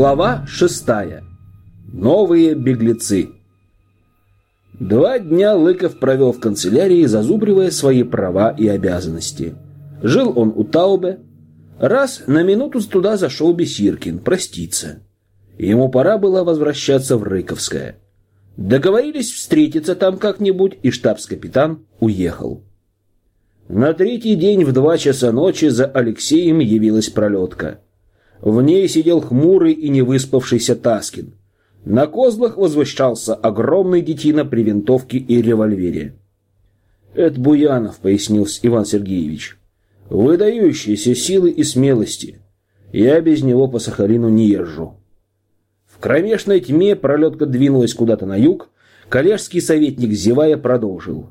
Глава шестая. Новые беглецы. Два дня Лыков провел в канцелярии, зазубривая свои права и обязанности. Жил он у Таубе. Раз на минуту туда зашел Бесиркин проститься. Ему пора было возвращаться в Рыковское. Договорились встретиться там как-нибудь, и штабс-капитан уехал. На третий день в два часа ночи за Алексеем явилась пролетка. В ней сидел хмурый и невыспавшийся Таскин. На козлах возвышался огромный детина при винтовке и револьвере. «Это Буянов», — пояснил Иван Сергеевич. «Выдающиеся силы и смелости. Я без него по Сахалину не езжу». В кромешной тьме пролетка двинулась куда-то на юг. Коллежский советник, зевая, продолжил.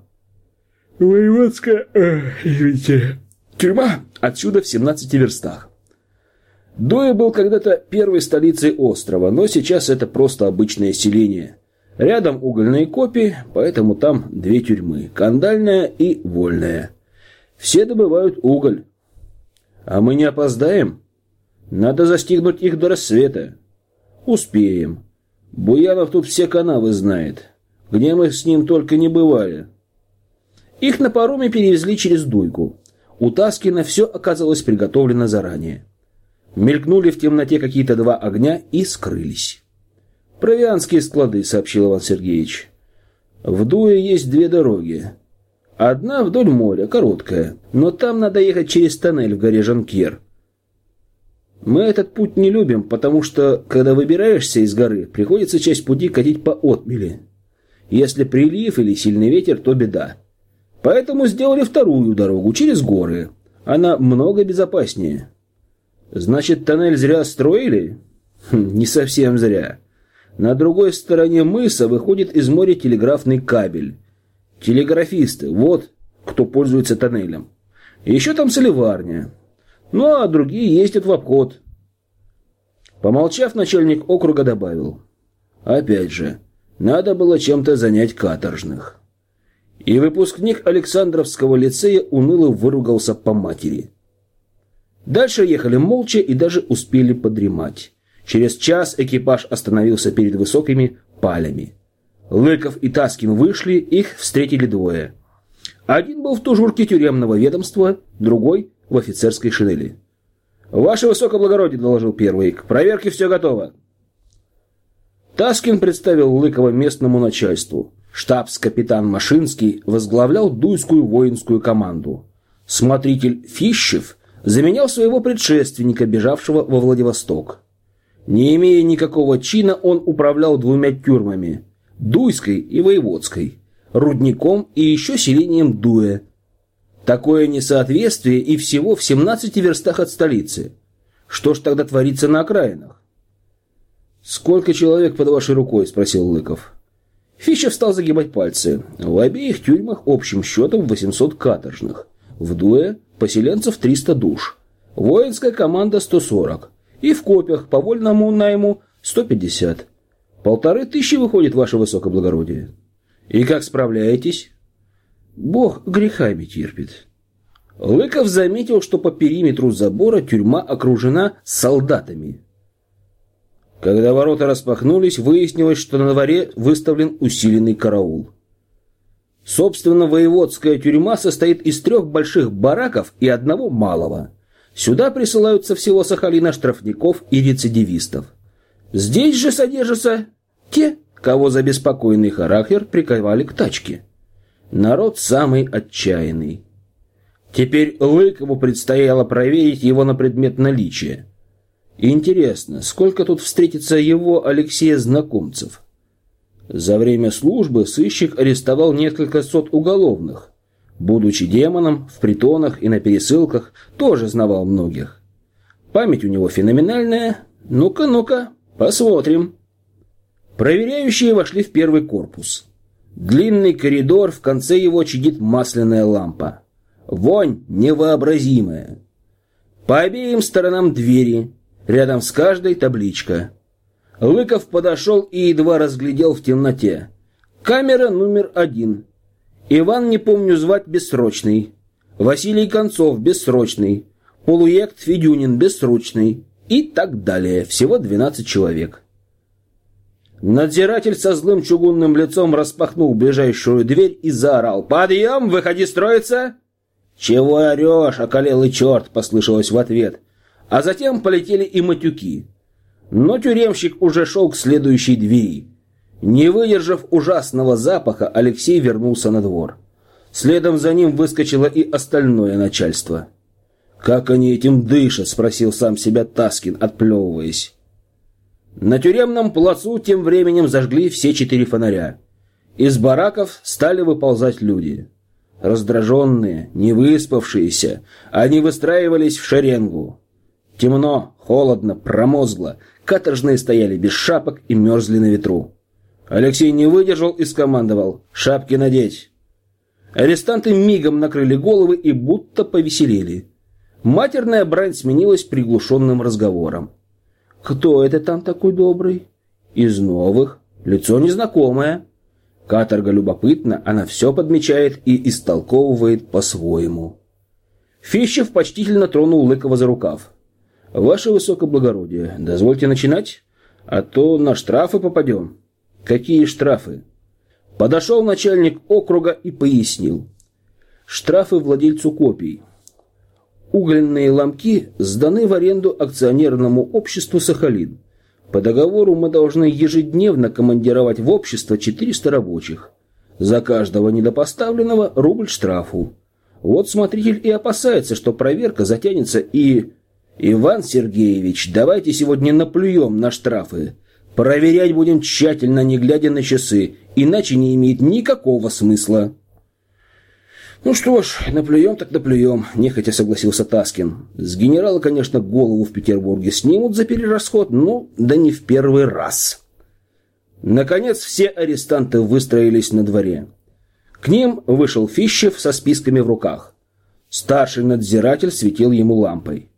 «Воеводская... Э, извините... Тюрьма отсюда в 17 верстах. Дуя был когда-то первой столицей острова, но сейчас это просто обычное селение. Рядом угольные копии, поэтому там две тюрьмы – кандальная и вольная. Все добывают уголь. А мы не опоздаем? Надо застигнуть их до рассвета. Успеем. Буянов тут все канавы знает. Где мы с ним только не бывали. Их на пароме перевезли через Дуйку. У Таскина все оказалось приготовлено заранее. Мелькнули в темноте какие-то два огня и скрылись. «Провианские склады», — сообщил Иван Сергеевич. «В Дуе есть две дороги. Одна вдоль моря, короткая, но там надо ехать через тоннель в горе Жанкер. Мы этот путь не любим, потому что, когда выбираешься из горы, приходится часть пути катить по отмели. Если прилив или сильный ветер, то беда. Поэтому сделали вторую дорогу через горы. Она много безопаснее». Значит, тоннель зря строили? Хм, не совсем зря. На другой стороне мыса выходит из моря телеграфный кабель. Телеграфисты, вот кто пользуется тоннелем. еще там соливарня. Ну, а другие ездят в обход. Помолчав, начальник округа добавил. Опять же, надо было чем-то занять каторжных. И выпускник Александровского лицея уныло выругался по матери. Дальше ехали молча и даже успели подремать. Через час экипаж остановился перед высокими палями. Лыков и Таскин вышли, их встретили двое. Один был в тужурке тюремного ведомства, другой в офицерской шинели. «Ваше высокоблагородие», — доложил первый, — «к проверке все готово». Таскин представил Лыкова местному начальству. Штабс-капитан Машинский возглавлял Дуйскую воинскую команду. Смотритель Фищев заменял своего предшественника, бежавшего во Владивосток. Не имея никакого чина, он управлял двумя тюрьмами – Дуйской и Воеводской, рудником и еще селением Дуэ. Такое несоответствие и всего в 17 верстах от столицы. Что ж тогда творится на окраинах? «Сколько человек под вашей рукой?» – спросил Лыков. Фищев стал загибать пальцы. В обеих тюрьмах общим счетом 800 каторжных. В Дуэ поселенцев 300 душ, воинская команда 140 и в копиях по вольному найму 150. Полторы тысячи выходит, ваше высокоблагородие. И как справляетесь? Бог грехами терпит. Лыков заметил, что по периметру забора тюрьма окружена солдатами. Когда ворота распахнулись, выяснилось, что на дворе выставлен усиленный караул. Собственно, воеводская тюрьма состоит из трех больших бараков и одного малого. Сюда присылаются всего Сахалина штрафников и рецидивистов. Здесь же содержатся те, кого за беспокойный характер приковали к тачке. Народ самый отчаянный. Теперь Лыкову предстояло проверить его на предмет наличия. Интересно, сколько тут встретится его Алексея знакомцев? За время службы сыщик арестовал несколько сот уголовных. Будучи демоном, в притонах и на пересылках тоже знавал многих. Память у него феноменальная. Ну-ка, ну-ка, посмотрим. Проверяющие вошли в первый корпус. Длинный коридор, в конце его чадит масляная лампа. Вонь невообразимая. По обеим сторонам двери, рядом с каждой табличка – Лыков подошел и едва разглядел в темноте. Камера номер один. Иван, не помню звать, бессрочный. Василий Концов, бессрочный. Полуект Федюнин, бессрочный. И так далее. Всего 12 человек. Надзиратель со злым чугунным лицом распахнул ближайшую дверь и заорал. «Подъем! Выходи строиться!» «Чего орешь, околелый черт!» — послышалось в ответ. А затем полетели и матюки. Но тюремщик уже шел к следующей двери. Не выдержав ужасного запаха, Алексей вернулся на двор. Следом за ним выскочило и остальное начальство. «Как они этим дышат?» — спросил сам себя Таскин, отплевываясь. На тюремном плацу тем временем зажгли все четыре фонаря. Из бараков стали выползать люди. Раздраженные, невыспавшиеся, они выстраивались в шеренгу. Темно, холодно, промозгло. Каторжные стояли без шапок и мерзли на ветру. Алексей не выдержал и скомандовал «Шапки надеть!». Арестанты мигом накрыли головы и будто повеселели. Матерная брань сменилась приглушенным разговором. «Кто это там такой добрый?» «Из новых. Лицо незнакомое». Каторга любопытна, она все подмечает и истолковывает по-своему. Фищев почтительно тронул Лыкова за рукав. «Ваше высокоблагородие, дозвольте начинать, а то на штрафы попадем». «Какие штрафы?» Подошел начальник округа и пояснил. Штрафы владельцу копий. Угольные ломки сданы в аренду акционерному обществу «Сахалин». По договору мы должны ежедневно командировать в общество 400 рабочих. За каждого недопоставленного рубль штрафу. Вот смотритель и опасается, что проверка затянется и... Иван Сергеевич, давайте сегодня наплюем на штрафы. Проверять будем тщательно, не глядя на часы, иначе не имеет никакого смысла. «Ну что ж, наплюем так наплюем», – нехотя согласился Таскин. «С генерала, конечно, голову в Петербурге снимут за перерасход, но да не в первый раз». Наконец все арестанты выстроились на дворе. К ним вышел Фищев со списками в руках. Старший надзиратель светил ему лампой.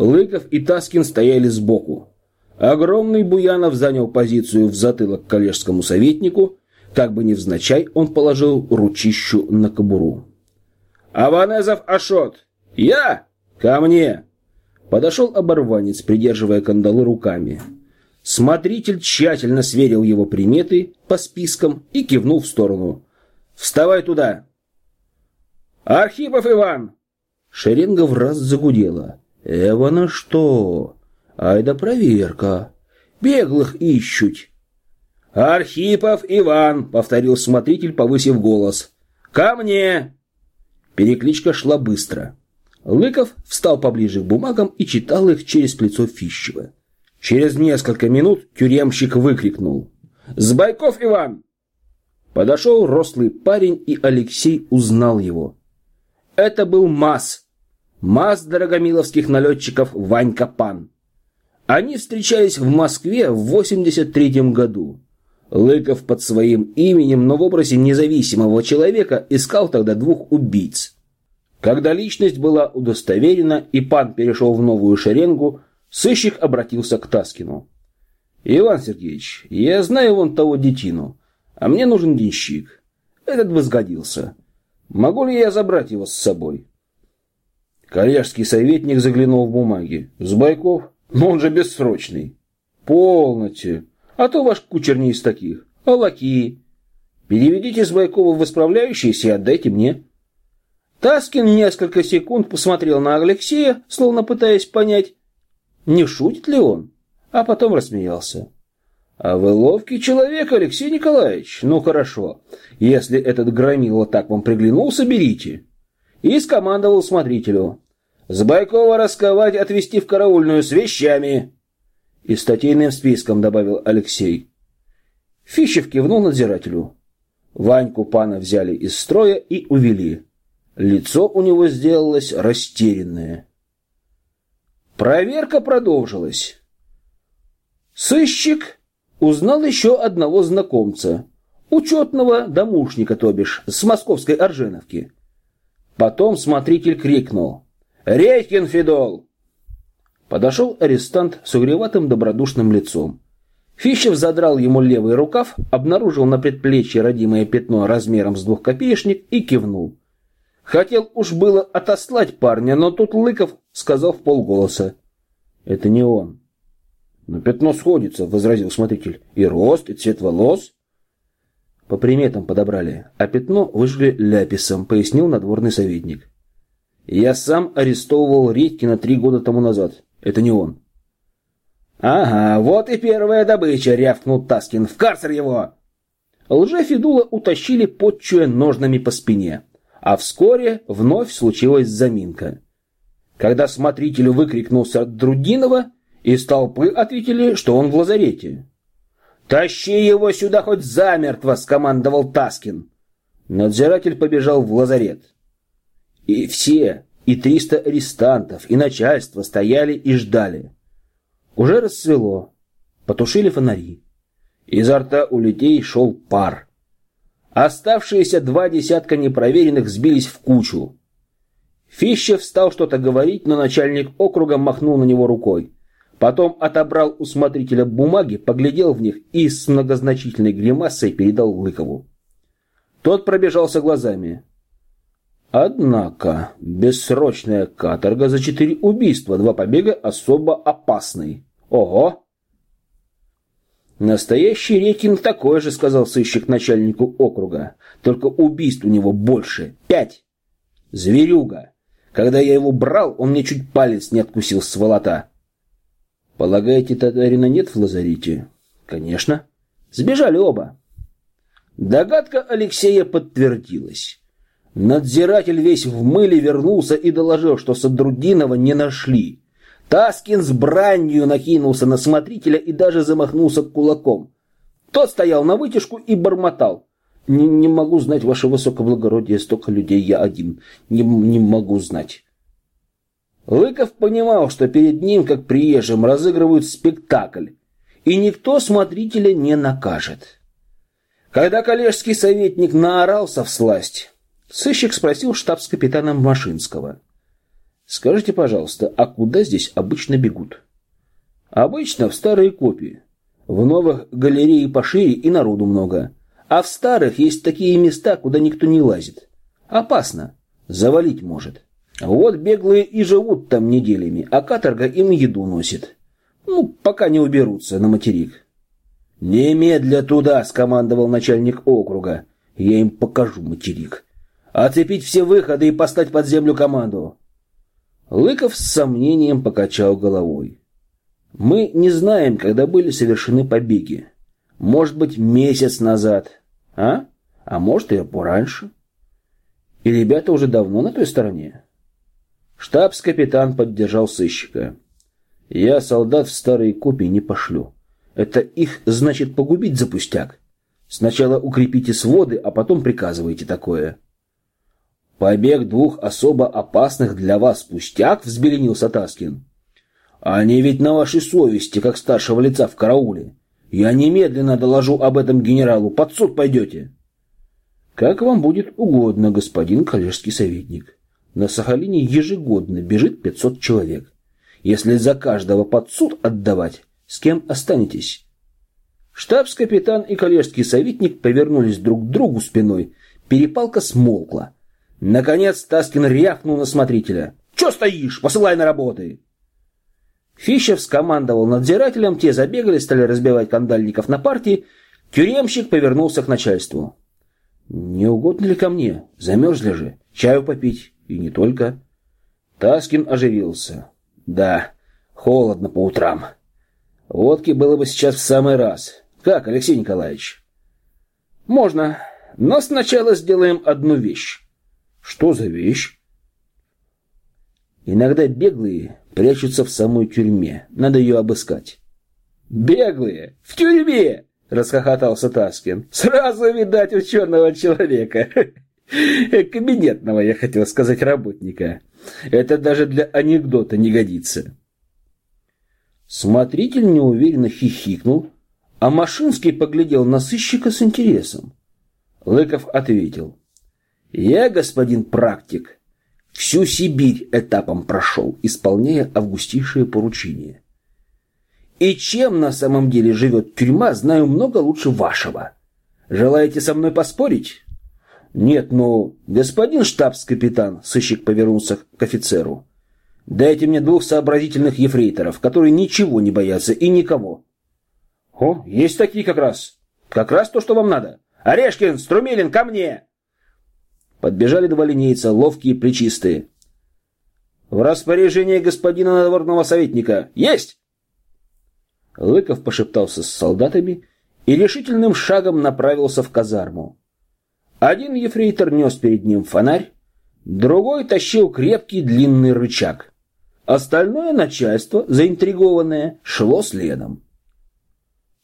Лыков и Таскин стояли сбоку. Огромный Буянов занял позицию в затылок коллежскому советнику, как бы невзначай он положил ручищу на кобуру. «Аванезов Ашот! Я! Ко мне!» Подошел оборванец, придерживая кандалы руками. Смотритель тщательно сверил его приметы по спискам и кивнул в сторону. «Вставай туда!» «Архипов Иван!» Шеренга в раз загудела. «Эвана что? Ай да проверка! Беглых ищут!» «Архипов Иван!» — повторил смотритель, повысив голос. «Ко мне!» Перекличка шла быстро. Лыков встал поближе к бумагам и читал их через плечо Фищева. Через несколько минут тюремщик выкрикнул. «Сбайков Иван!» Подошел рослый парень, и Алексей узнал его. Это был МАЗ. МАЗ дорогомиловских налетчиков Ванька Пан. Они встречались в Москве в 83 году. Лыков под своим именем, но в образе независимого человека искал тогда двух убийц. Когда личность была удостоверена и пан перешел в новую шеренгу, сыщик обратился к Таскину. «Иван Сергеевич, я знаю вон того детину, а мне нужен денщик. Этот бы сгодился. Могу ли я забрать его с собой?» Коллежский советник заглянул в бумаги. «Сбайков? Но он же бессрочный». «Полноте. А то ваш кучер не из таких. А лаки? Переведите с Байкова в исправляющиеся и отдайте мне. Таскин несколько секунд посмотрел на Алексея, словно пытаясь понять, не шутит ли он, а потом рассмеялся. «А вы ловкий человек, Алексей Николаевич. Ну, хорошо. Если этот громила так вам приглянулся, берите». И скомандовал смотрителю. «С Байкова расковать, отвезти в караульную с вещами». И статейным списком добавил Алексей. Фищев кивнул надзирателю. Ваньку пана взяли из строя и увели. Лицо у него сделалось растерянное. Проверка продолжилась. Сыщик узнал еще одного знакомца, учетного домушника, то бишь, с московской Орженовки. Потом смотритель крикнул «Редькин Федол!» Подошел арестант с угреватым добродушным лицом. Фищев задрал ему левый рукав, обнаружил на предплечье родимое пятно размером с двухкопеечник и кивнул. Хотел уж было отослать парня, но тут Лыков сказал в полголоса. «Это не он. Но пятно сходится, возразил смотритель. И рост, и цвет волос. По приметам подобрали, а пятно выжгли ляписом, пояснил надворный советник. Я сам арестовывал Редькина три года тому назад. Это не он. «Ага, вот и первая добыча!» — рявкнул Таскин. «В карцер его!» Лже-Федула утащили, подчуя ножнами по спине. А вскоре вновь случилась заминка. Когда смотритель выкрикнулся от Друдинова, из толпы ответили, что он в лазарете. «Тащи его сюда хоть замертво!» — скомандовал Таскин. Надзиратель побежал в лазарет. И все, и триста арестантов, и начальство стояли и ждали. Уже рассвело. Потушили фонари. Изо рта у людей шел пар. Оставшиеся два десятка непроверенных сбились в кучу. Фищев стал что-то говорить, но начальник округа махнул на него рукой. Потом отобрал у смотрителя бумаги, поглядел в них и с многозначительной гримасой передал Лыкову. Тот пробежался глазами. Однако, бессрочная каторга за четыре убийства, два побега особо опасный. Ого! Настоящий Рекин такой же, сказал сыщик начальнику округа. Только убийств у него больше. Пять. Зверюга. Когда я его брал, он мне чуть палец не откусил с волота. Полагаете, татарина нет в лазарете? Конечно. Сбежали оба. Догадка Алексея подтвердилась. Надзиратель весь в мыле вернулся и доложил, что Садрудинова не нашли. Таскин с бранью накинулся на смотрителя и даже замахнулся кулаком. Тот стоял на вытяжку и бормотал. «Не, не могу знать, ваше высокоблагородие, столько людей, я один. Не, не могу знать». Лыков понимал, что перед ним, как приезжим, разыгрывают спектакль, и никто смотрителя не накажет. Когда коллежский советник наорался в сласть, Сыщик спросил штабс-капитана Машинского. «Скажите, пожалуйста, а куда здесь обычно бегут?» «Обычно в старые копии. В новых галереи пошире и народу много. А в старых есть такие места, куда никто не лазит. Опасно. Завалить может. Вот беглые и живут там неделями, а каторга им еду носит. Ну, пока не уберутся на материк». «Немедля туда!» — скомандовал начальник округа. «Я им покажу материк». Оцепить все выходы и послать под землю команду. Лыков с сомнением покачал головой. Мы не знаем, когда были совершены побеги. Может быть, месяц назад, а? А может, и пораньше. И ребята уже давно на той стороне. Штабс-капитан поддержал сыщика. Я солдат в старые копии не пошлю. Это их, значит, погубить за пустяк. Сначала укрепите своды, а потом приказывайте такое. Побег двух особо опасных для вас пустяк, взбеленился Таскин. Они ведь на вашей совести, как старшего лица в карауле. Я немедленно доложу об этом генералу. Под суд пойдете. Как вам будет угодно, господин коллежский советник. На Сахалине ежегодно бежит 500 человек. Если за каждого под суд отдавать, с кем останетесь? Штабс-капитан и коллежский советник повернулись друг к другу спиной. Перепалка смолкла. Наконец Таскин рявкнул на смотрителя. «Че стоишь? Посылай на работы!» Фищев скомандовал надзирателям, те забегали, стали разбивать кандальников на партии. Тюремщик повернулся к начальству. «Не угодно ли ко мне? Замерзли же. Чаю попить. И не только». Таскин оживился. «Да, холодно по утрам. Водки было бы сейчас в самый раз. Как, Алексей Николаевич?» «Можно, но сначала сделаем одну вещь. Что за вещь? Иногда беглые прячутся в самой тюрьме. Надо ее обыскать. Беглые? В тюрьме? Расхохотался Таскин. Сразу видать ученого человека. Кабинетного, я хотел сказать, работника. Это даже для анекдота не годится. Смотритель неуверенно хихикнул, а Машинский поглядел на сыщика с интересом. Лыков ответил. Я, господин практик, всю Сибирь этапом прошел, исполняя августейшие поручения. И чем на самом деле живет тюрьма, знаю много лучше вашего. Желаете со мной поспорить? Нет, но, господин штабс-капитан, сыщик повернулся к офицеру, Дайте мне двух сообразительных ефрейторов, которые ничего не боятся и никого. О, есть такие как раз. Как раз то, что вам надо. Орешкин, Струмилин, ко мне! Подбежали два линейца, ловкие, плечистые. В распоряжении господина надворного советника. Есть! Лыков пошептался с солдатами и решительным шагом направился в казарму. Один ефрейтор нес перед ним фонарь, другой тащил крепкий длинный рычаг. Остальное начальство, заинтригованное, шло следом.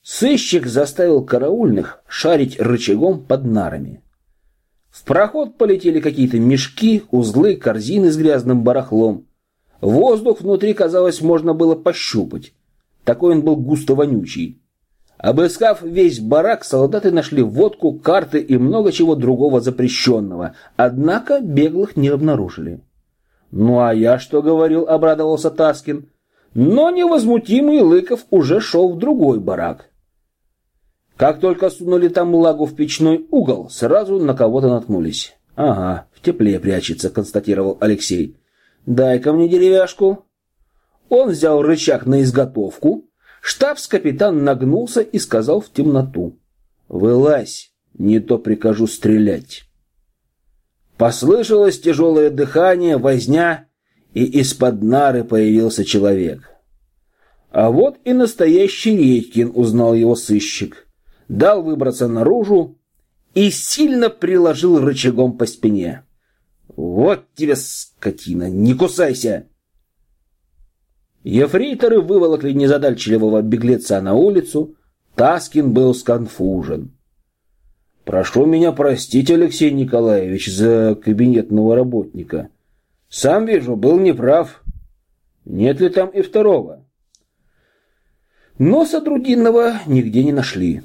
Сыщик заставил караульных шарить рычагом под нарами. В проход полетели какие-то мешки, узлы, корзины с грязным барахлом. Воздух внутри, казалось, можно было пощупать. Такой он был густо вонючий. Обыскав весь барак, солдаты нашли водку, карты и много чего другого запрещенного, однако беглых не обнаружили. «Ну а я что говорил?» — обрадовался Таскин. Но невозмутимый Лыков уже шел в другой барак. Как только сунули там лагу в печной угол, сразу на кого-то наткнулись. «Ага, в тепле прячется», — констатировал Алексей. «Дай-ка мне деревяшку». Он взял рычаг на изготовку. Штабс-капитан нагнулся и сказал в темноту. «Вылазь, не то прикажу стрелять». Послышалось тяжелое дыхание, возня, и из-под нары появился человек. А вот и настоящий Редькин, узнал его сыщик дал выбраться наружу и сильно приложил рычагом по спине. «Вот тебе, скотина, не кусайся!» Ефрейторы выволокли незадачливого беглеца на улицу. Таскин был сконфужен. «Прошу меня простить, Алексей Николаевич, за кабинетного работника. Сам вижу, был неправ. Нет ли там и второго?» Но Сотрудинного нигде не нашли.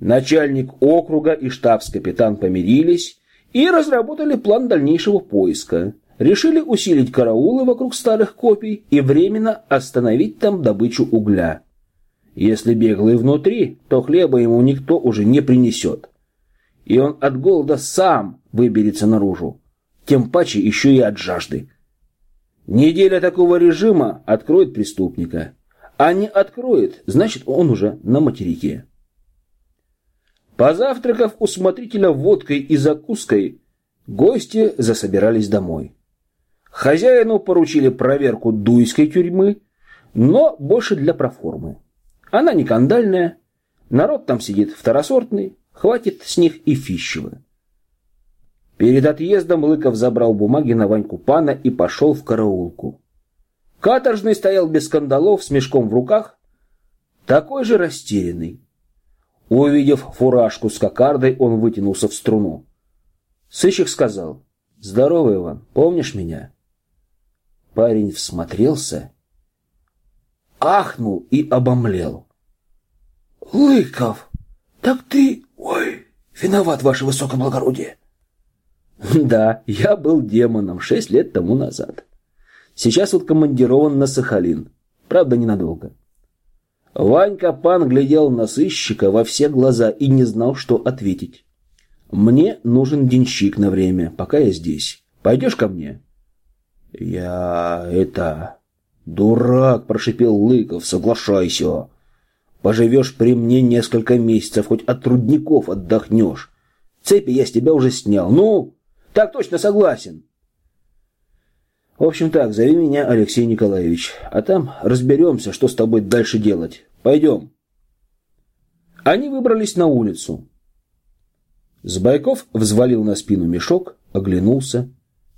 Начальник округа и штабс-капитан помирились и разработали план дальнейшего поиска. Решили усилить караулы вокруг старых копий и временно остановить там добычу угля. Если беглый внутри, то хлеба ему никто уже не принесет. И он от голода сам выберется наружу. Тем паче еще и от жажды. Неделя такого режима откроет преступника. А не откроет, значит он уже на материке. Позавтракав у смотрителя водкой и закуской, гости засобирались домой. Хозяину поручили проверку дуйской тюрьмы, но больше для проформы. Она не кандальная, народ там сидит второсортный, хватит с них и фищевы. Перед отъездом Лыков забрал бумаги на Ваньку Пана и пошел в караулку. Каторжный стоял без скандалов, с мешком в руках, такой же растерянный. Увидев фуражку с кокардой, он вытянулся в струну. Сыщик сказал, «Здорово, Иван, помнишь меня?» Парень всмотрелся, ахнул и обомлел. «Лыков, так ты... Ой, виноват, ваше высокоблагородие!» «Да, я был демоном шесть лет тому назад. Сейчас вот командирован на Сахалин. Правда, ненадолго. Ванька Пан глядел на сыщика во все глаза и не знал, что ответить. «Мне нужен денщик на время, пока я здесь. Пойдешь ко мне?» «Я... это... дурак!» – прошипел Лыков. «Соглашайся. Поживешь при мне несколько месяцев, хоть от трудников отдохнешь. Цепи я с тебя уже снял. Ну, так точно согласен!» В общем так, зови меня Алексей Николаевич, а там разберемся, что с тобой дальше делать. Пойдем. Они выбрались на улицу. Сбайков взвалил на спину мешок, оглянулся.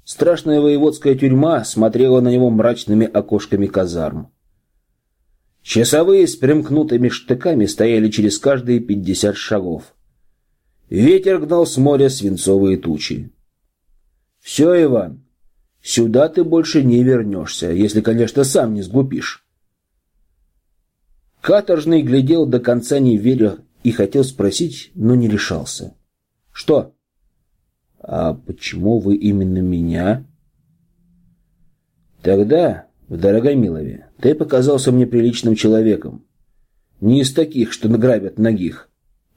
Страшная воеводская тюрьма смотрела на него мрачными окошками казарм. Часовые с примкнутыми штыками стояли через каждые пятьдесят шагов. Ветер гнал с моря свинцовые тучи. «Все, Иван, Сюда ты больше не вернешься, если, конечно, сам не сглупишь. Каторжный глядел до конца не веря и хотел спросить, но не решался. Что? А почему вы именно меня? Тогда, в Дорогомилове, ты показался мне приличным человеком. Не из таких, что награбят ногих.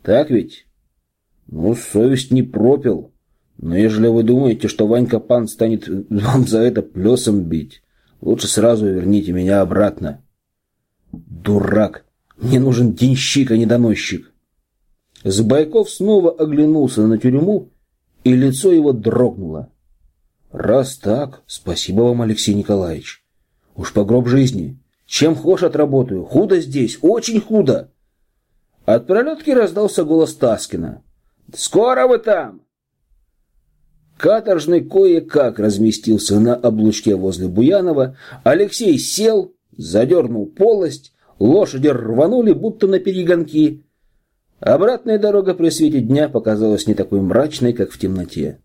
Так ведь? Ну, совесть не пропил. Но ежели вы думаете, что Ванька Пан станет вам за это плесом бить, Лучше сразу верните меня обратно. Дурак! Мне нужен денщик, а не доносчик. Забайков снова оглянулся на тюрьму, и лицо его дрогнуло. Раз так, спасибо вам, Алексей Николаевич. Уж по гроб жизни. Чем хошь отработаю. Худо здесь, очень худо. От пролетки раздался голос Таскина. «Скоро вы там!» Каторжный кое-как разместился на облучке возле Буянова. Алексей сел, задернул полость, лошади рванули, будто на перегонки. Обратная дорога при свете дня показалась не такой мрачной, как в темноте.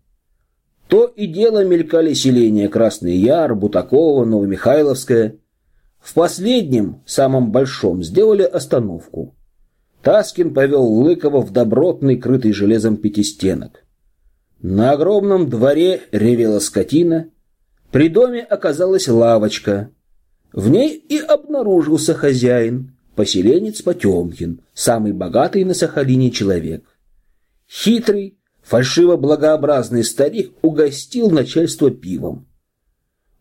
То и дело мелькали селения Красный Яр, Бутакова, Новомихайловское. В последнем, самом большом, сделали остановку. Таскин повел Лыкова в добротный, крытый железом пятистенок. На огромном дворе ревела скотина. При доме оказалась лавочка. В ней и обнаружился хозяин, поселенец Потемкин, самый богатый на Сахалине человек. Хитрый, фальшиво-благообразный старик угостил начальство пивом.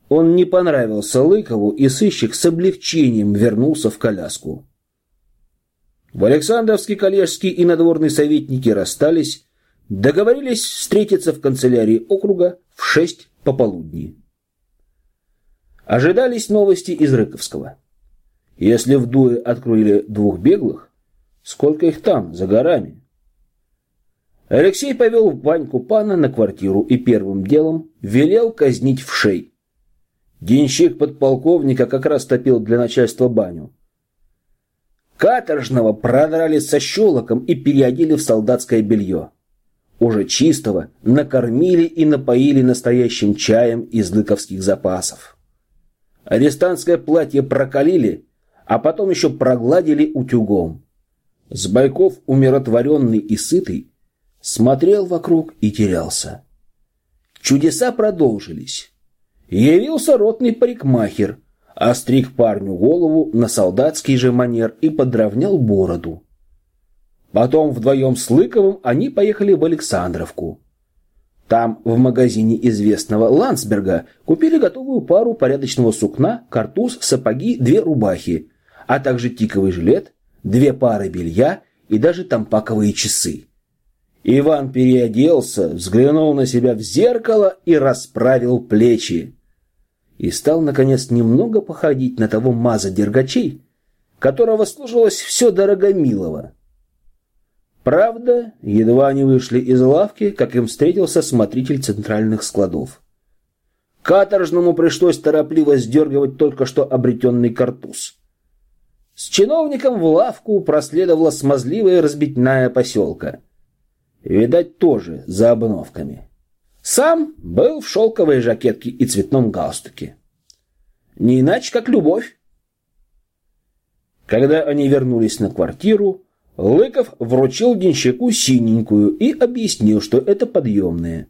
Он не понравился Лыкову, и сыщик с облегчением вернулся в коляску. В Александровске коллежские и надворные советники расстались, договорились встретиться в канцелярии округа в шесть пополудни. Ожидались новости из Рыковского. Если в Дуе открыли двух беглых, сколько их там, за горами? Алексей повел Ваньку Пана на квартиру и первым делом велел казнить в шей. Денщик подполковника как раз топил для начальства баню. Каторжного продрали со щелоком и переодели в солдатское белье. Уже чистого накормили и напоили настоящим чаем из лыковских запасов. Арестантское платье прокалили, а потом еще прогладили утюгом. Сбайков, умиротворенный и сытый, смотрел вокруг и терялся. Чудеса продолжились. Явился ротный парикмахер – остриг парню голову на солдатский же манер и подровнял бороду. Потом вдвоем с Лыковым они поехали в Александровку. Там, в магазине известного Ландсберга, купили готовую пару порядочного сукна, картуз, сапоги, две рубахи, а также тиковый жилет, две пары белья и даже тампаковые часы. Иван переоделся, взглянул на себя в зеркало и расправил плечи и стал, наконец, немного походить на того маза дергачей, которого служилось все Дорогомилово. Правда, едва они вышли из лавки, как им встретился смотритель центральных складов. Каторжному пришлось торопливо сдергивать только что обретенный картуз. С чиновником в лавку проследовала смазливая разбитная поселка. Видать, тоже за обновками. Сам был в шелковой жакетке и цветном галстуке. Не иначе, как любовь. Когда они вернулись на квартиру, Лыков вручил денщику синенькую и объяснил, что это подъемные.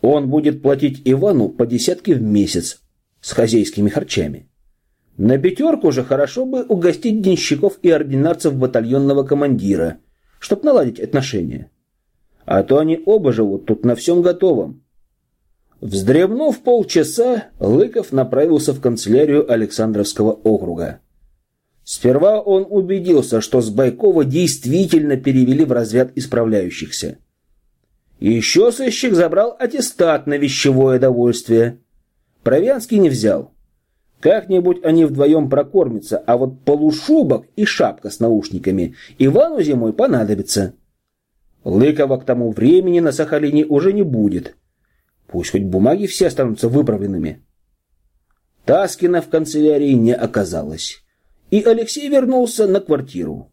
Он будет платить Ивану по десятке в месяц с хозяйскими харчами. На пятерку же хорошо бы угостить денщиков и ординарцев батальонного командира, чтоб наладить отношения. А то они оба живут тут на всем готовом. Вздремнув полчаса, Лыков направился в канцелярию Александровского округа. Сперва он убедился, что с Байкова действительно перевели в разряд исправляющихся. Еще сыщик забрал аттестат на вещевое довольствие. Провианский не взял. Как-нибудь они вдвоем прокормятся, а вот полушубок и шапка с наушниками Ивану зимой понадобится. Лыкова к тому времени на Сахалине уже не будет. Пусть хоть бумаги все останутся выправленными. Таскина в канцелярии не оказалось, и Алексей вернулся на квартиру.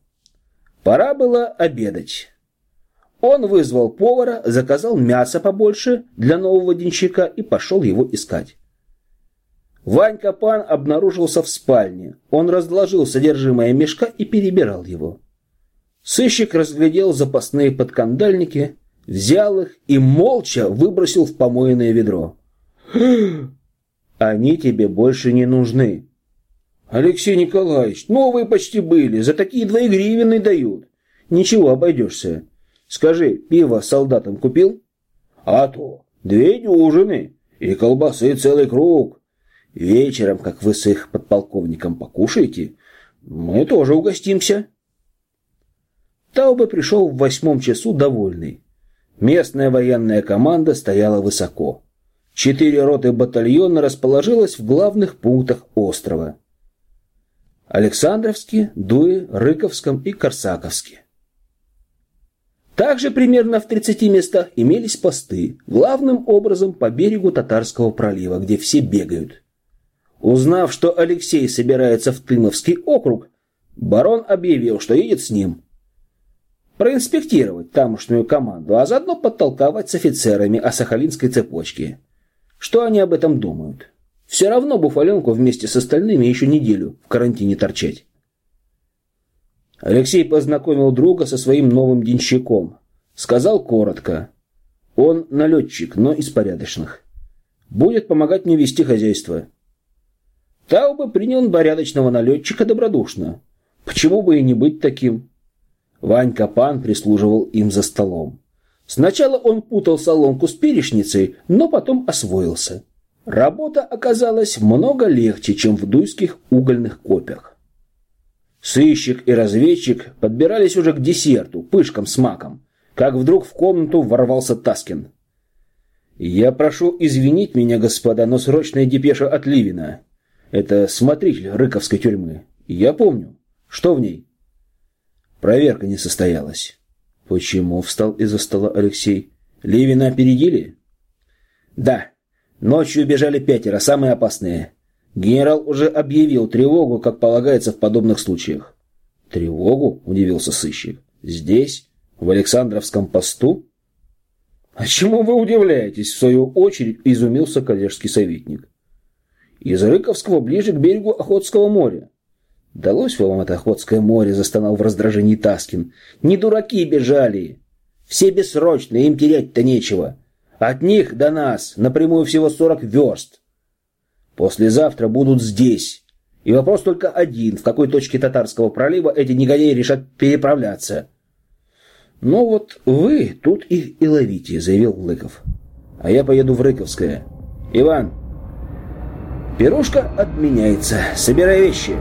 Пора было обедать. Он вызвал повара, заказал мясо побольше для нового денщика и пошел его искать. Ванька Пан обнаружился в спальне. Он разложил содержимое мешка и перебирал его. Сыщик разглядел запасные подкандальники, взял их и молча выбросил в помойное ведро. «Они тебе больше не нужны». «Алексей Николаевич, новые почти были, за такие двоегривенные дают. Ничего, обойдешься. Скажи, пиво солдатам купил?» «А то, две дюжины и колбасы целый круг. Вечером, как вы с их подполковником покушаете, мы тоже угостимся. Таубе пришел в восьмом часу довольный. Местная военная команда стояла высоко. Четыре роты батальона расположилась в главных пунктах острова. Александровске, Дуе, Рыковском и Корсаковске. Также примерно в 30 местах имелись посты, главным образом по берегу Татарского пролива, где все бегают. Узнав, что Алексей собирается в Тымовский округ, барон объявил, что едет с ним. Проинспектировать тамошнюю команду, а заодно подтолковать с офицерами о Сахалинской цепочке. Что они об этом думают? Все равно Буфаленку вместе с остальными еще неделю в карантине торчать. Алексей познакомил друга со своим новым денщиком. Сказал коротко. Он налетчик, но из порядочных. Будет помогать мне вести хозяйство. Тауба принял порядочного налетчика добродушно. Почему бы и не быть таким? Ванька Пан прислуживал им за столом. Сначала он путал соломку с перечницей, но потом освоился. Работа оказалась много легче, чем в дуйских угольных копях. Сыщик и разведчик подбирались уже к десерту, пышкам с маком, как вдруг в комнату ворвался Таскин. «Я прошу извинить меня, господа, но срочная депеша от Ливина. Это смотритель Рыковской тюрьмы. Я помню. Что в ней?» Проверка не состоялась. «Почему?» — встал из-за стола Алексей. «Ливина опередили?» «Да. Ночью бежали пятеро, самые опасные. Генерал уже объявил тревогу, как полагается в подобных случаях». «Тревогу?» — удивился сыщик. «Здесь? В Александровском посту?» «А чему вы удивляетесь?» — в свою очередь изумился коллежский советник. «Из Рыковского ближе к берегу Охотского моря. «Далось вам это Охотское море», — застонал в раздражении Таскин. «Не дураки бежали. Все бессрочные, им терять-то нечего. От них до нас напрямую всего сорок верст. Послезавтра будут здесь. И вопрос только один, в какой точке Татарского пролива эти негодяи решат переправляться». «Ну вот вы тут их и ловите», — заявил Лыков. «А я поеду в Рыковское. Иван, пирушка отменяется. Собирай вещи».